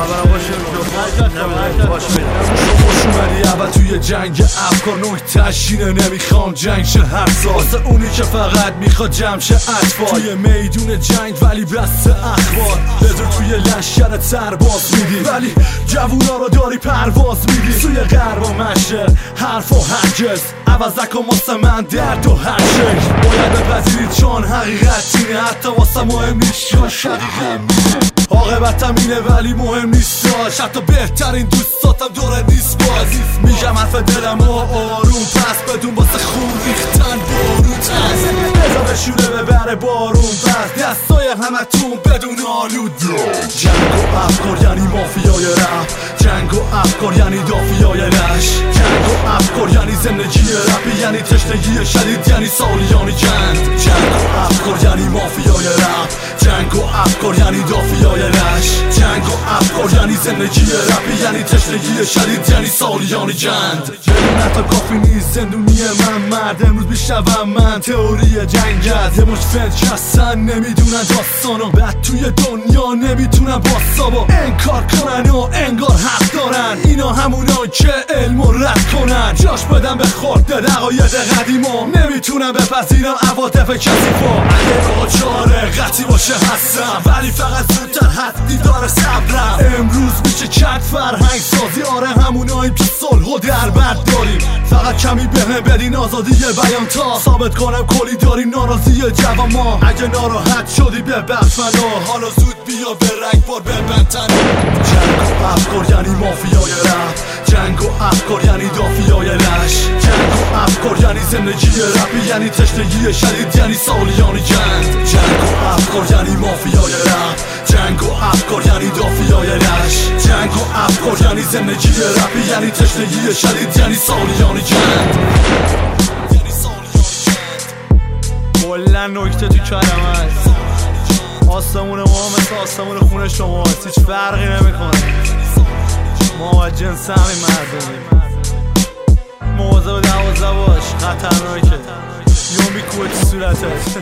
Kamera boş ver mikrofon. Boş ver. اومدی اول توی جنگ افکار نوع تشینه نمی‌خوام جنگ شه هر سال. واسه اونی که فقط می‌خواد جمع شه اطفال. توی میدون جنگ ولی بست اخبار بدون توی لشکر سرباز میدی ولی جوونا رو داری پرواز میدی سوی غرب و مشرق حرف و هرگز. عوض نکن واسه من درد و هر شکل باید بپذیرید چون حقیقت اینه. حتی واسه مهم نیست یا شقیقم عاقبتم اینه ولی مهم نیست حتی بهترین دوستاتم دوره نیست باز میگم حرف دلم و آروم پس بدون واسه خون ریختن بارون تست بزا بشوره ببره بارون پس دستای همتون بدون آلود. جنگ و افکار یعنی مافیای رپ. جنگ و افکار یعنی دافیای رش جنگ و افکار یعنی زندگی رپی یعنی تشنگی شدید یعنی سالیانی جنگ. جنگ و افکار یعنی مافیای رپ. جنگ افکار یعنی دافیای رش جنگ و افکار یعنی زندگی رپی یعنی تشنگی شدید یعنی سالیان بدون حتی کافی نیست زندونی من مرد امروز بیشترم من تئوری جنگ از یه مش فنج اصلا نمی‌دونن داستانو بعد توی دنیا نمی‌تونن با انکار کنن و انگار حق دارن اینا همونا که علم و رد کنن جاش بدن به خورد دقاید قدیما نمی‌تونن بپذیرن عواطف کسی با اگه چاره قطعی باشه هستم ولی فقط زودتر حدی داره صبرم امروز میشه کرد فرهنگ سازی؟ آره هموناییم که صلح و دربد داریم. فقط کمی بهم بدین آزادی بیان تا. ثابت کنم کلی داری ناراضی جوان ما. اگه ناراحت شدی ببخش منو حالا زود بیا به رنگ بار ببند جنگ و افکار یعنی مافیای رپ جنگ و افکار یعنی دافیای و افکار یعنی زندگی رپی یعنی تشنگی شدید یعنی سالیانی جنگ جنگ و افکار یعنی مافیای رپ جنگ و افکار یعنی دافیای لش جنگ و افکار یعنی زندگی رپی یعنی تشنگی شدید یعنی سالیانی جنگ کلا نکته تو کلمه هست آسمون ما مثل آسمون خونه شما هیچ فرقی نمی‌کنه. ما جنس همین مردمیم. مواظب دوازه باش خطرناکه. یوم بیکوه تو صورتت